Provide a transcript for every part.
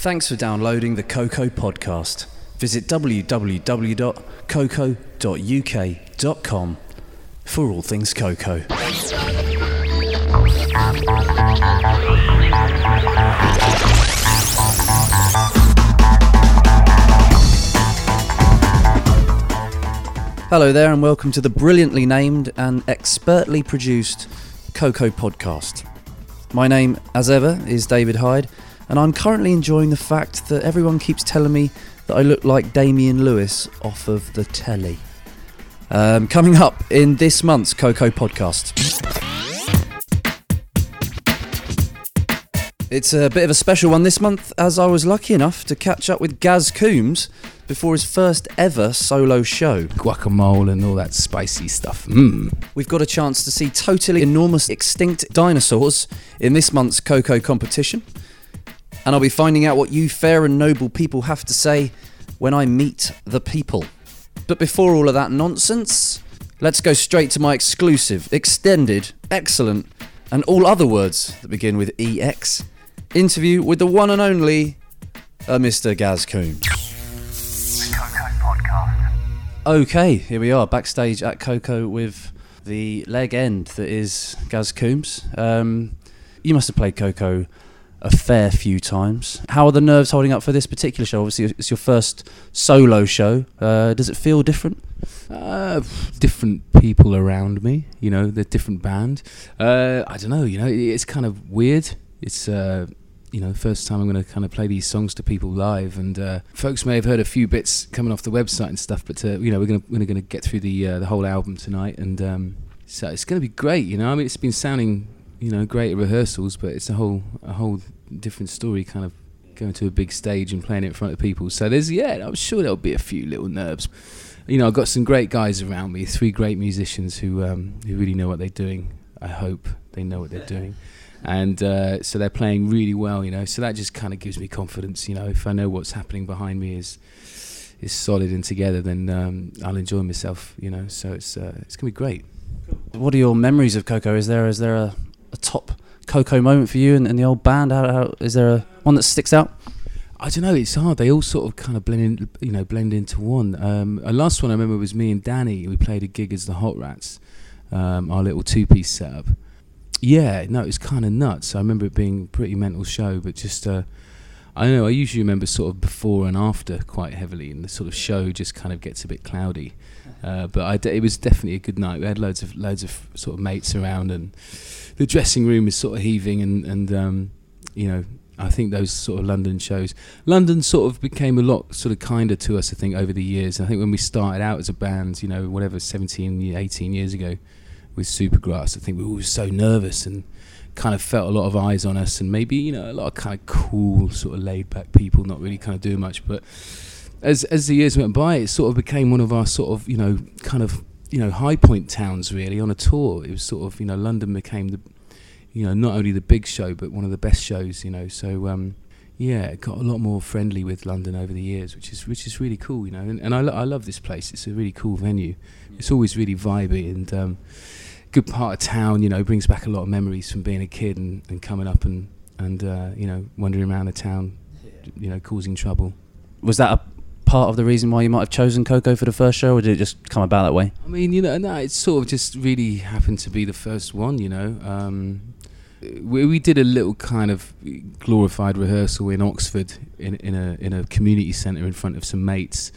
Thanks for downloading the KOKO podcast. Visit www.koko.uk.com for all things KOKO. Hello there, and welcome to the brilliantly named and expertly produced KOKO podcast. My name, as ever, is David Hyde, and I'm currently enjoying the fact that everyone keeps telling me that I look like Damian Lewis off of the telly. Um, coming up in this month's KOKO podcast. It's a bit of a special one this month as I was lucky enough to catch up with Gaz Coombes before his first ever solo show. guacamole and all that spicy stuff. Mmm. We've got a chance to see totally enormous extinct dinosaurs in this month's KOKO competition. And I'll be finding out what you fair and noble people have to say when I meet the people. But before all of that nonsense, let's go straight to my exclusive, extended, excellent, and all other words that begin with EX interview with the one and only uh, Mr. Gaz Coombes. Okay, here we are backstage at KOKO with the leg end that is Gaz Coombes. Um, you must have played KOKO a fair few times. How are the nerves holding up for this particular show? Obviously, it's your first solo show. Uh, does it feel different? Uh, different people around me, you know, the different band. Uh, I don't know, you know, it's kind of weird. It's, uh, you know, first time I'm going to kind of play these songs to people live, and uh, folks may have heard a few bits coming off the website and stuff, but uh, you know, we're going to we're going to get through the uh, the whole album tonight, and um, so it's going to be great. You know, I mean, it's been sounding, you know, great at rehearsals, but it's a whole a whole different story, kind of going to a big stage and playing it in front of people. So there's yeah, I'm sure there'll be a few little nerves. You know, I've got some great guys around me, three great musicians who um, who really know what they're doing. I hope they know what they're doing, and uh, so they're playing really well. You know, so that just kind of gives me confidence. You know, if I know what's happening behind me is is solid and together, then um, I'll enjoy myself. You know, so it's uh, it's gonna be great. What are your memories of KOKO? Is there is there a, a top KOKO moment for you and, and the old band? How, how, is there a one that sticks out? I don't know. It's hard. They all sort of kind of blend in, you know, blend into one. Um, a last one I remember was me and Danny. We played a gig as the Hot Rats, um, our little two-piece setup. Yeah, no, it was kind of nuts. I remember it being a pretty mental show, but just uh, I don't know. I usually remember sort of before and after quite heavily, and the sort of show just kind of gets a bit cloudy. Uh, but I d- it was definitely a good night. We had loads of loads of sort of mates around, and the dressing room was sort of heaving, and and um, you know I think those sort of London shows, London sort of became a lot sort of kinder to us. I think over the years. I think when we started out as a band, you know, whatever 17, 18 years ago, with Supergrass, I think we were all so nervous and kind of felt a lot of eyes on us, and maybe you know a lot of kind of cool, sort of laid back people, not really kind of doing much. But as as the years went by, it sort of became one of our sort of you know kind of you know high point towns really on a tour. It was sort of you know London became the you know, not only the big show, but one of the best shows, you know. So, um, yeah, it got a lot more friendly with London over the years, which is which is really cool, you know. And, and I, lo- I love this place. It's a really cool venue. It's always really vibey and um, good part of town. You know, brings back a lot of memories from being a kid and, and coming up and and uh, you know wandering around the town, you know, causing trouble. Was that a part of the reason why you might have chosen KOKO for the first show, or did it just come about that way? I mean, you know, no, it sort of just really happened to be the first one, you know. Um, we, we did a little kind of glorified rehearsal in Oxford in, in a in a community centre in front of some mates,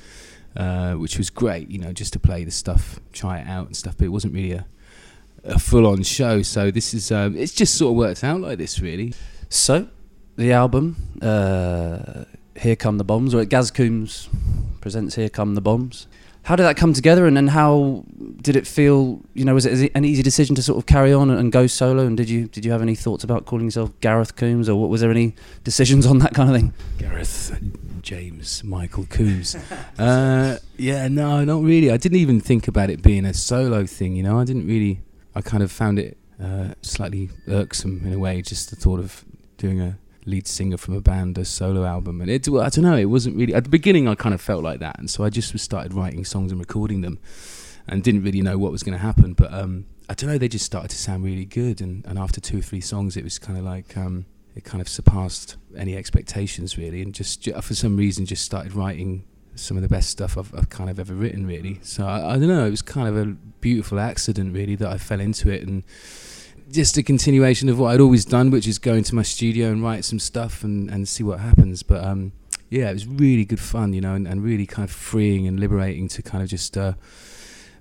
uh, which was great, you know, just to play the stuff, try it out and stuff. But it wasn't really a, a full on show. So this is um, it's just sort of worked out like this, really. So, the album, uh, Here Come the Bombs, or Gaz Coombes presents Here Come the Bombs. How did that come together, and, and how did it feel? You know, was it an easy decision to sort of carry on and, and go solo? And did you did you have any thoughts about calling yourself Gareth Coombes, or what, was there any decisions on that kind of thing? Gareth James Michael Coombes. uh, yeah, no, not really. I didn't even think about it being a solo thing. You know, I didn't really. I kind of found it uh, slightly irksome in a way, just the thought of doing a lead singer from a band a solo album, and it. Well, I don't know. It wasn't really at the beginning. I kind of felt like that, and so I just started writing songs and recording them, and didn't really know what was going to happen. But um, I don't know. They just started to sound really good, and, and after two or three songs, it was kind of like. Um, it kind of surpassed any expectations really, and just for some reason just started writing some of the best stuff I've, I've kind of ever written really. So I, I, don't know, it was kind of a beautiful accident really that I fell into it and just a continuation of what I'd always done, which is go into my studio and write some stuff and, and see what happens. But um, yeah, it was really good fun, you know, and, and really kind of freeing and liberating to kind of just uh,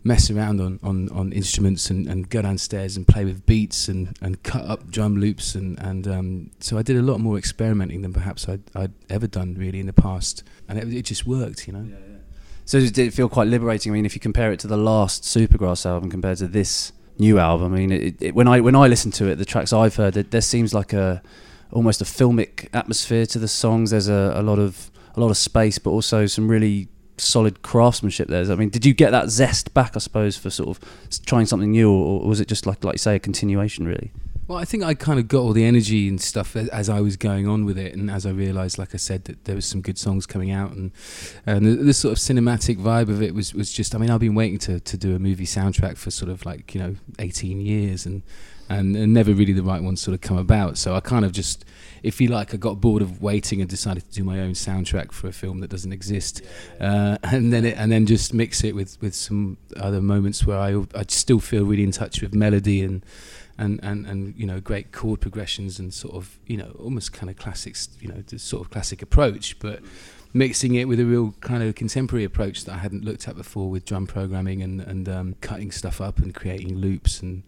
mess around on, on, on instruments and, and go downstairs and play with beats and, and cut up drum loops and, and um, so I did a lot more experimenting than perhaps I'd, I'd ever done really in the past. And it, it just worked you know? Yeah, yeah. so it did it feel quite liberating? I mean if you compare it to the last Supergrass album compared to this new album I mean it, it, when I when I listen to it the tracks I've heard there seems like a almost a filmic atmosphere to the songs. There's a, a lot of a lot of space but also some really solid craftsmanship there. I mean, did you get that zest back, I suppose, for sort of trying something new, or, was it just like, like you say, a continuation, really? Well, I think I kind of got all the energy and stuff as I was going on with it, and as I realised, like I said, that there was some good songs coming out, and and the, the, sort of cinematic vibe of it was was just. I mean, I've been waiting to to do a movie soundtrack for sort of like you know 18 years, and and, and never really the right one sort of come about. So I kind of just if you like, I got bored of waiting and decided to do my own soundtrack for a film that doesn't exist, uh, and then it, and then just mix it with, with some other moments where I I still feel really in touch with melody and and, and, and you know great chord progressions and sort of you know almost kind of classics you know the sort of classic approach, but mixing it with a real kind of contemporary approach that I hadn't looked at before with drum programming and and um, cutting stuff up and creating loops and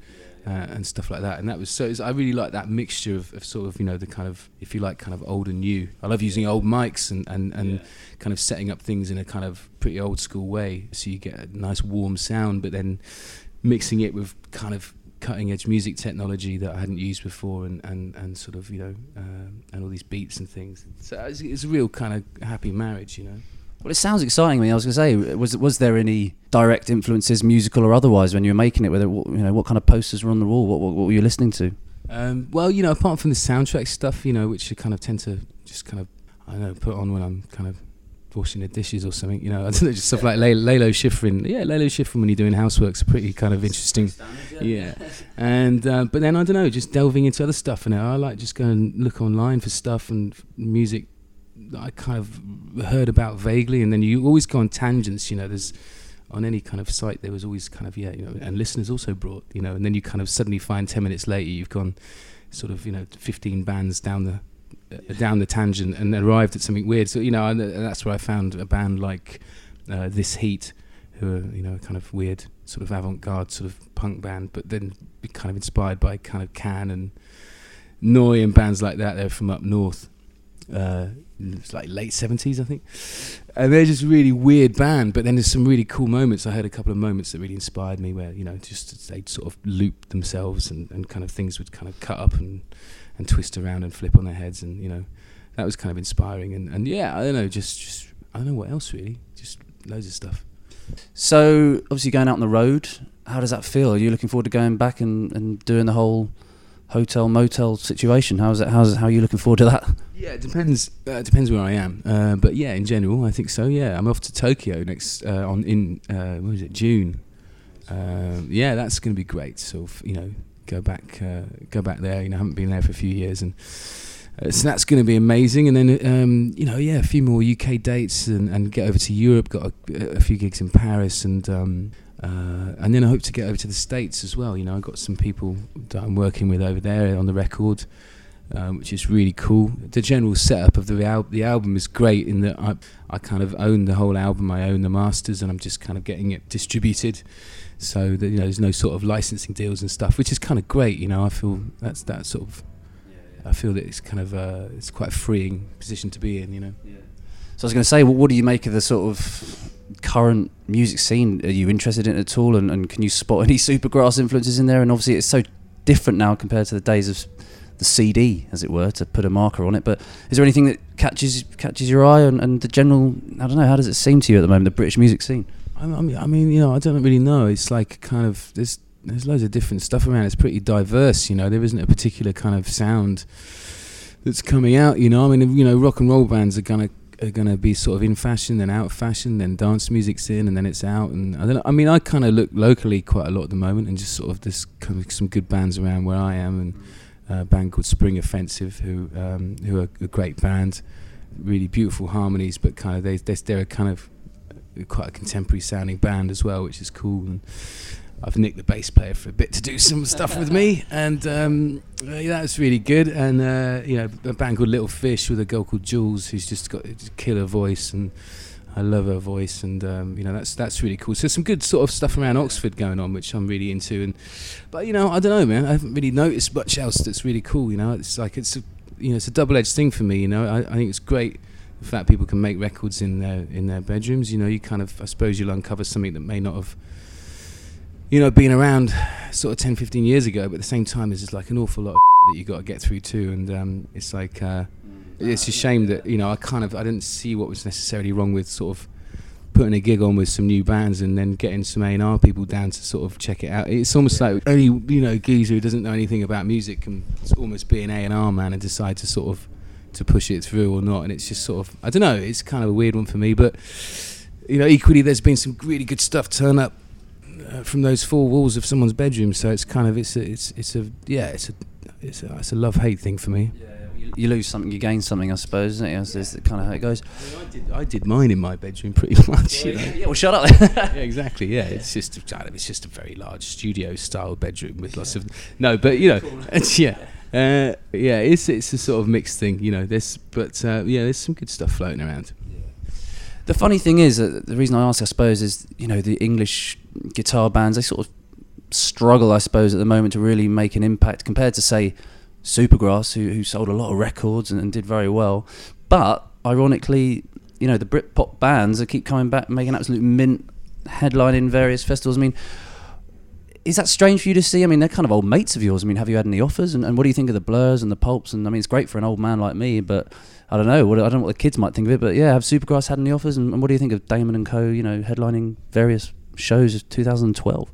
uh, and stuff like that. And that was so. Was, I really like that mixture of, of, sort of you know the kind of if you like kind of old and new. I love using old mics and and, and yeah. kind of setting up things in a kind of pretty old school way, so you get a nice warm sound, but then mixing it with kind of cutting edge music technology that I hadn't used before, and, and, and sort of you know uh, and all these beats and things. So it's, it's a real kind of happy marriage, you know. Well, it sounds exciting. I mean, I was going to say, was was there any direct influences, musical or otherwise, when you were making it? Whether you know what kind of posters were on the wall, what what, what were you listening to? Um, well, you know, apart from the soundtrack stuff, you know, which I kind of tend to just kind of I don't know put on when I'm kind of washing the dishes or something. You know, I don't know, just stuff like Lalo Schifrin. Yeah, Lalo Schifrin when you're doing housework's pretty kind of interesting. yeah, and uh, but then I don't know, just delving into other stuff. And I like just go and look online for stuff and music that I kind of heard about vaguely, and then you always go on tangents. You know, there's on any kind of site there was always kind of yeah, you know, and listeners also brought you know, and then you kind of suddenly find ten minutes later you've gone sort of you know 15 bands down the down the tangent and arrived at something weird. So you know, and, and that's where I found a band like uh, This Heat, who are you know kind of weird sort of avant-garde sort of punk band, but then kind of inspired by kind of Can and Neu! and bands like that. They're from up north. Uh, it's like late 70s, I think. And they're just really weird band, but then there's some really cool moments. I had a couple of moments that really inspired me where, you know, just they'd sort of loop themselves and, and kind of things would kind of cut up and, and twist around and flip on their heads. And, you know, that was kind of inspiring. And, and yeah, I don't know, just, just, I don't know what else really. Just loads of stuff. So, obviously, going out on the road, how does that feel? Are you looking forward to going back and, and doing the whole hotel motel situation? How's it? How's how are you looking forward to that? Yeah, it depends. Uh, depends where I am, uh, but yeah, in general, I think so. Yeah, I'm off to Tokyo next uh, on in uh, what is it June. Um, yeah, that's going to be great. So you know, go back, uh, go back there. You know, I haven't been there for a few years, and uh, so that's going to be amazing. And then um, you know, yeah, a few more UK dates, and, and get over to Europe. Got a, a few gigs in Paris, and um, uh, and then I hope to get over to the States as well. You know, I've got some people that I'm working with over there on the record, um, which is really cool. The general setup of the, al- the album is great in that I, I kind of own the whole album, I own the masters, and I'm just kind of getting it distributed. So that you know, there's no sort of licensing deals and stuff, which is kind of great. You know, I feel that's that sort of. I feel that it's kind of uh, it's quite a freeing position to be in. You know. Yeah. So I was going to say, well, what do you make of the sort of current music scene are you interested in at all? And, and can you spot any supergrass influences in there? And obviously it's so different now compared to the days of the CD as it were to put a marker on it. But is there anything that catches catches your eye and, and the general I don't know how does it seem to you at the moment the British music scene? I mean, I mean you know I don't really know. It's like kind of there's there's loads of different stuff around. It's pretty diverse you know. There isn't a particular kind of sound that's coming out you know. I mean you know rock and roll bands are gonna are going to be sort of in fashion, then out of fashion, then dance music's in, and then it's out. And I don't know. I mean, I kind of look locally quite a lot at the moment, and just sort of there's kind of some good bands around where I am, and a band called Spring Offensive, who um, who are a great band, really beautiful harmonies, but kind of they they're, they're a kind of quite a contemporary sounding band as well, which is cool. And I've nicked the bass player for a bit to do some stuff with me, and um, uh, yeah, that's really good. And uh, you know, a band called Little Fish with a girl called Jules, who's just got a killer voice, and I love her voice, and um, you know, that's that's really cool. So some good sort of stuff around Oxford going on, which I'm really into. And but you know, I don't know, man, I haven't really noticed much else that's really cool. You know, it's like it's a, you know, it's a double-edged thing for me. You know, I, I think it's great the fact people can make records in their in their bedrooms. You know, you kind of I suppose you'll uncover something that may not have you know being around sort of 10, 15 years ago, but at the same time, there's just like an awful lot of that you got to get through too, and um, it's like uh, it's a shame that you know I kind of I didn't see what was necessarily wrong with sort of putting a gig on with some new bands and then getting some A&R people down to sort of check it out. It's almost like only you know geezer who doesn't know anything about music can almost be an A&R man and decide to sort of to push it through or not. And it's just sort of I don't know. It's kind of a weird one for me, but you know, equally there's been some really good stuff turn up from those four walls of someone's bedroom. So it's kind of it's a, it's it's a yeah it's a it's a, it's a love hate thing for me. Yeah, you, you lose something, you gain something, I suppose, isn't it? That's, that's kind of how it goes. I, mean, I, did, I did mine in my bedroom pretty much. You know? Yeah, well, shut up. yeah, exactly. Yeah, it's just it's just a very large studio style bedroom with lots of no, but you know, it's, yeah. Uh, yeah, it's it's a sort of mixed thing, you know. This, but uh, yeah, there's some good stuff floating around. The funny thing is, uh, the reason I ask, I suppose, is you know the English guitar bands they sort of struggle, I suppose, at the moment to really make an impact compared to say Supergrass, who who sold a lot of records and, and did very well. But ironically, you know the Britpop bands that keep coming back, making absolute mint, headlining various festivals. I mean, is that strange for you to see? I mean, they're kind of old mates of yours. I mean, have you had any offers? And, and what do you think of the Blurs and the Pulps? And I mean, it's great for an old man like me, but I don't know. What, I don't know what the kids might think of it. But yeah, have Supergrass had any offers? And, and what do you think of Damon and Co? You know, headlining various shows of 2012.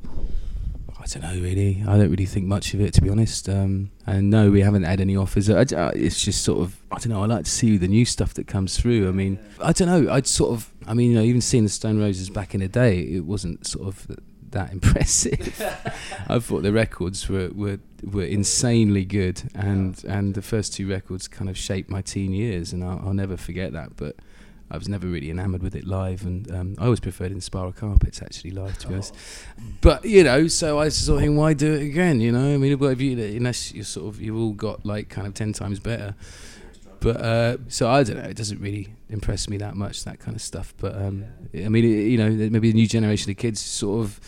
I don't know really. I don't really think much of it to be honest. Um, and no, we haven't had any offers. I, I, it's just sort of I don't know. I like to see the new stuff that comes through. I mean, I don't know. I'd sort of I mean, you know, even seeing the Stone Roses back in the day, it wasn't sort of that impressive. I thought the records were, were were insanely good, and and the first two records kind of shaped my teen years, and I'll, I'll never forget that. But I was never really enamoured with it live, and um, I always preferred Inspiral Carpets actually live, to be honest. But you know, so I sort of think, why do it again? You know, I mean, what have you, unless you sort of you've all got like kind of ten times better. But uh, so I don't know. It doesn't really impress me that much that kind of stuff. But um, I mean, it, you know, maybe the new generation of kids sort of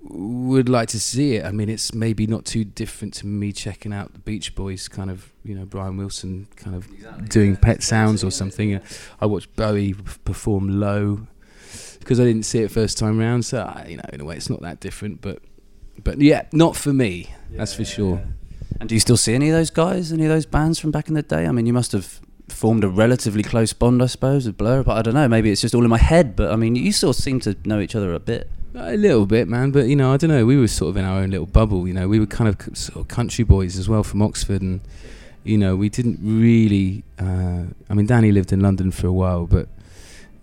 would like to see it. I mean, it's maybe not too different to me checking out the Beach Boys, kind of, you know, Brian Wilson kind of exactly, doing yeah. Pet Sounds or something. I watched Bowie perform Low because I didn't see it first time round. So I, you know, in a way, it's not that different. But but yeah, not for me. Yeah, that's for sure. And do you still see any of those guys, any of those bands from back in the day? I mean, you must have formed a relatively close bond, I suppose, with Blur. But I don't know. Maybe it's just all in my head. But I mean, you still seem to know each other a bit. A little bit, man. But you know, I don't know. We were sort of in our own little bubble. You know, we were kind of sort of country boys as well from Oxford, and you know, we didn't really. Uh, I mean, Danny lived in London for a while, but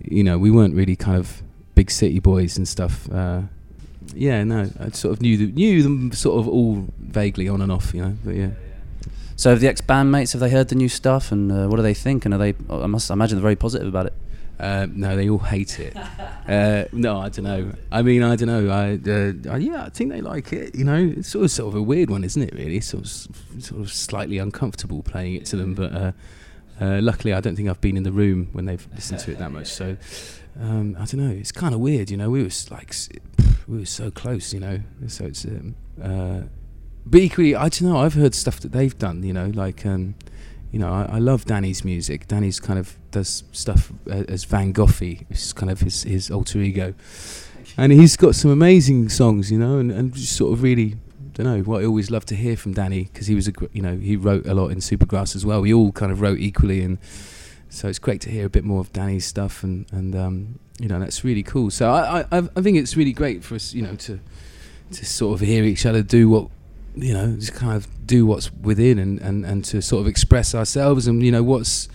you know, we weren't really kind of big city boys and stuff. Uh, yeah, no, I sort of knew the, knew them sort of all vaguely on and off, you know. But yeah. So have the ex bandmates have they heard the new stuff and uh, what do they think? And are they? I must imagine they're very positive about it. Uh, no, they all hate it. uh, no, I don't know. I mean, I don't know. I, uh, yeah, I think they like it. You know, it's sort of sort of a weird one, isn't it? Really, sort of sort of slightly uncomfortable playing it to them. But uh, uh, luckily, I don't think I've been in the room when they've listened to it that much. So um, I don't know. It's kind of weird. You know, we were like we were so close. You know, so it's. Um, uh, but equally, I don't know. I've heard stuff that they've done. You know, like. Um, you know, I, I, love Danny's music. Danny's kind of does stuff as Van Goffey, which is kind of his, his alter ego. And he's got some amazing songs, you know, and, and just sort of really, don't know, what I always love to hear from Danny, because he was a, you know, he wrote a lot in Supergrass as well. We all kind of wrote equally, and so it's great to hear a bit more of Danny's stuff, and, and um, you know, that's really cool. So I, I, I think it's really great for us, you know, to, to sort of hear each other do what you know, just kind of do what's within and, and, and to sort of express ourselves. And, you know, what's,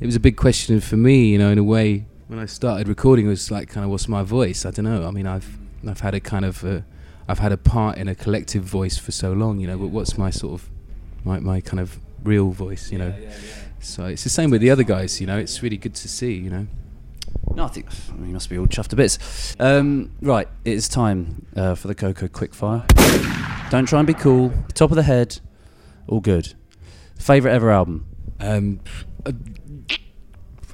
it was a big question for me, you know, in a way, when I started recording, it was like, kind of, what's my voice? I don't know. I mean, I've, I've had a kind of, uh, I've had a part in a collective voice for so long, you know, but what's my sort of my my kind of real voice, you know. So it's the same with the other guys, you know. It's really good to see, you know. No, I think I mean, you must be all chuffed to bits. Um, right, it is time uh, for the KOKO Quickfire. Don't try and be cool. Top of the head, all good. Favorite ever album? Um, uh,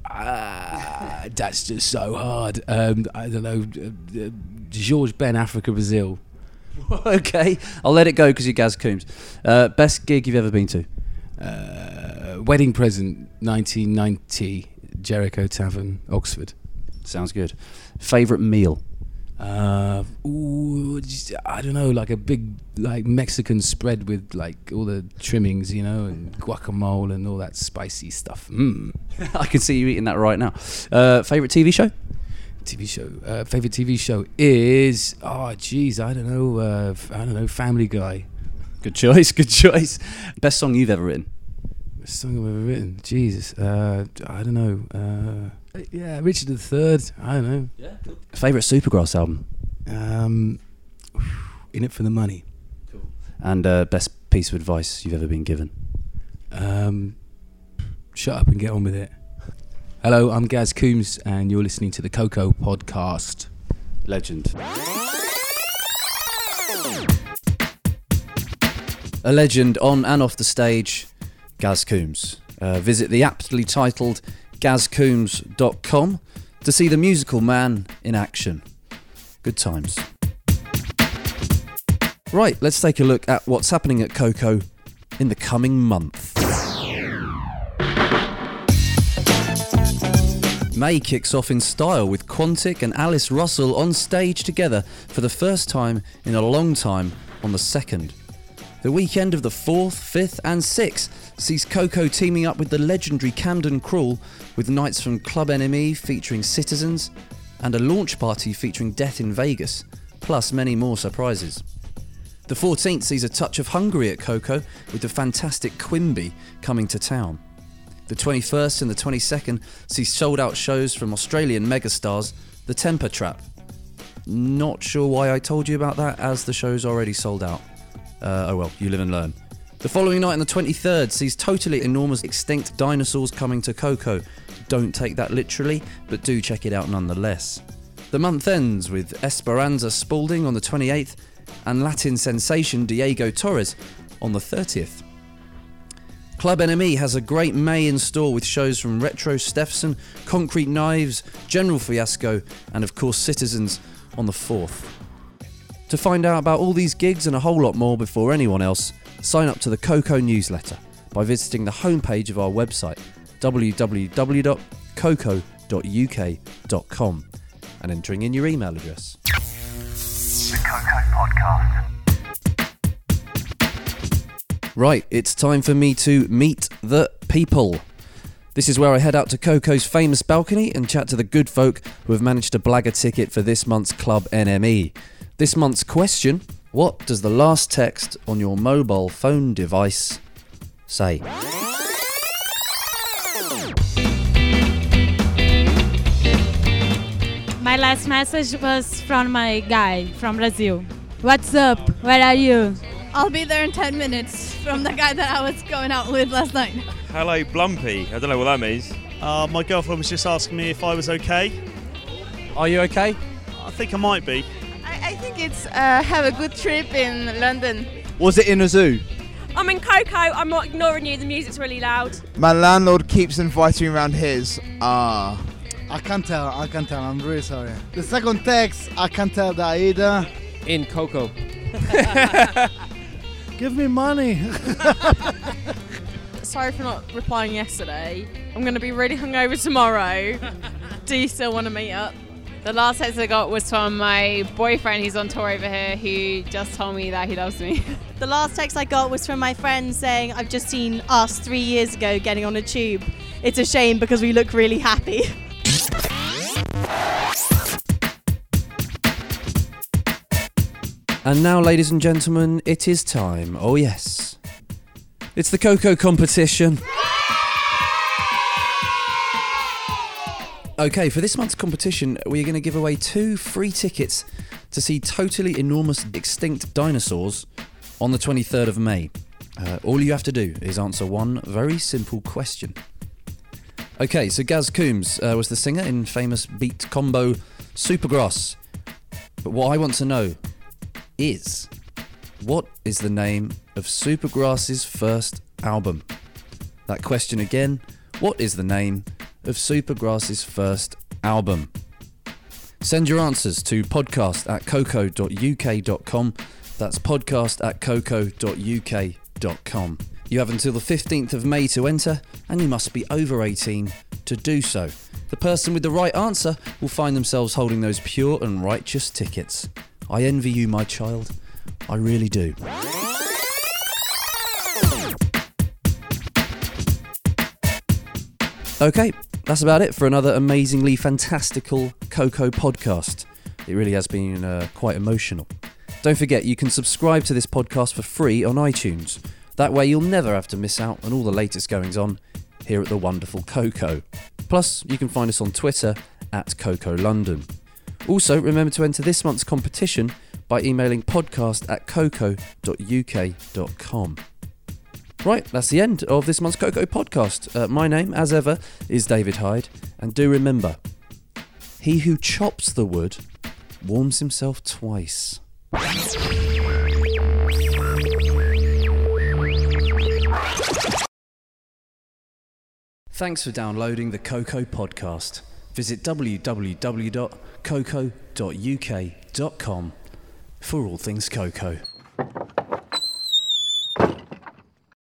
ah, that's just so hard. Um, I don't know. Uh, uh, George Ben, Africa, Brazil. okay, I'll let it go because you're Gaz Coombes. Uh, best gig you've ever been to? Uh, wedding present, 1990, Jericho Tavern, Oxford. Sounds good. Favorite meal? Uh, ooh, just- I don't know, like a big like Mexican spread with like all the trimmings, you know, and guacamole and all that spicy stuff. Mm. I can see you eating that right now. Uh, favorite TV show? TV show. Uh, favorite TV show is oh geez, I don't know. Uh, I don't know. Family Guy. Good choice. Good choice. Best song you've ever written? Best song I've ever written. Jesus. Uh, I don't know. Uh, yeah, Richard the Third. I don't know. yeah Favorite Supergrass album? Um, in it for the money. And uh, best piece of advice you've ever been given? Um, shut up and get on with it. Hello, I'm Gaz Coombes, and you're listening to the KOKO Podcast. Legend. A legend on and off the stage, Gaz Coombes. Uh, visit the aptly titled gazcoombes.com to see the musical man in action. Good times. Right, let's take a look at what's happening at KOKO in the coming month. May kicks off in style with Quantic and Alice Russell on stage together for the first time in a long time on the 2nd. The weekend of the 4th, 5th, and 6th sees KOKO teaming up with the legendary Camden Crawl with nights from Club NME featuring Citizens and a launch party featuring Death in Vegas, plus many more surprises. The 14th sees a touch of Hungary at KOKO with the fantastic Quimby coming to town. The 21st and the 22nd see sold out shows from Australian megastars The Temper Trap. Not sure why I told you about that, as the show's already sold out. Uh, oh well, you live and learn. The following night on the 23rd sees totally enormous extinct dinosaurs coming to KOKO. Don't take that literally, but do check it out nonetheless. The month ends with Esperanza Spalding on the 28th and Latin sensation Diego Torres on the 30th. Club NME has a great May in store with shows from Retro Stefson, Concrete Knives, General Fiasco, and of course Citizens on the 4th. To find out about all these gigs and a whole lot more before anyone else, sign up to the KOKO newsletter by visiting the homepage of our website www.koko.uk.com and entering in your email address. The KOKO Podcast. Right, it's time for me to meet the people. This is where I head out to KOKO's famous balcony and chat to the good folk who have managed to blag a ticket for this month's Club NME. This month's question What does the last text on your mobile phone device say? My last message was from my guy from Brazil. What's up? Where are you? I'll be there in 10 minutes from the guy that I was going out with last night. Hello, Blumpy. I don't know what that means. Uh, my girlfriend was just asking me if I was okay. Are you okay? I think I might be. I, I think it's uh, have a good trip in London. Was it in a zoo? I'm in KOKO. I'm not ignoring you. The music's really loud. My landlord keeps inviting me around his. Ah. I can't tell. I can't tell. I'm really sorry. The second text, I can't tell that either. In KOKO. Give me money. Sorry for not replying yesterday. I'm going to be really hungover tomorrow. Do you still want to meet up? The last text I got was from my boyfriend who's on tour over here who just told me that he loves me. The last text I got was from my friend saying, I've just seen us three years ago getting on a tube. It's a shame because we look really happy. And now, ladies and gentlemen, it is time. Oh, yes. It's the KOKO competition. Okay, for this month's competition, we're going to give away two free tickets to see totally enormous extinct dinosaurs on the 23rd of May. Uh, all you have to do is answer one very simple question. Okay, so Gaz Coombes uh, was the singer in famous beat combo Supergrass. But what I want to know is what is the name of Supergrass's first album? That question again what is the name of Supergrass's first album? Send your answers to podcast at koko.uk.com. That's podcast at koko.uk.com. You have until the 15th of May to enter, and you must be over 18 to do so. The person with the right answer will find themselves holding those pure and righteous tickets. I envy you, my child. I really do. Okay, that's about it for another amazingly fantastical KOKO podcast. It really has been uh, quite emotional. Don't forget, you can subscribe to this podcast for free on iTunes. That way, you'll never have to miss out on all the latest goings on here at the wonderful KOKO. Plus, you can find us on Twitter at KOKO London. Also, remember to enter this month's competition by emailing podcast at koko.uk.com. Right, that's the end of this month's KOKO podcast. Uh, my name, as ever, is David Hyde, and do remember he who chops the wood warms himself twice. Thanks for downloading the KOKO podcast. Visit www.koko.uk.com for all things KOKO.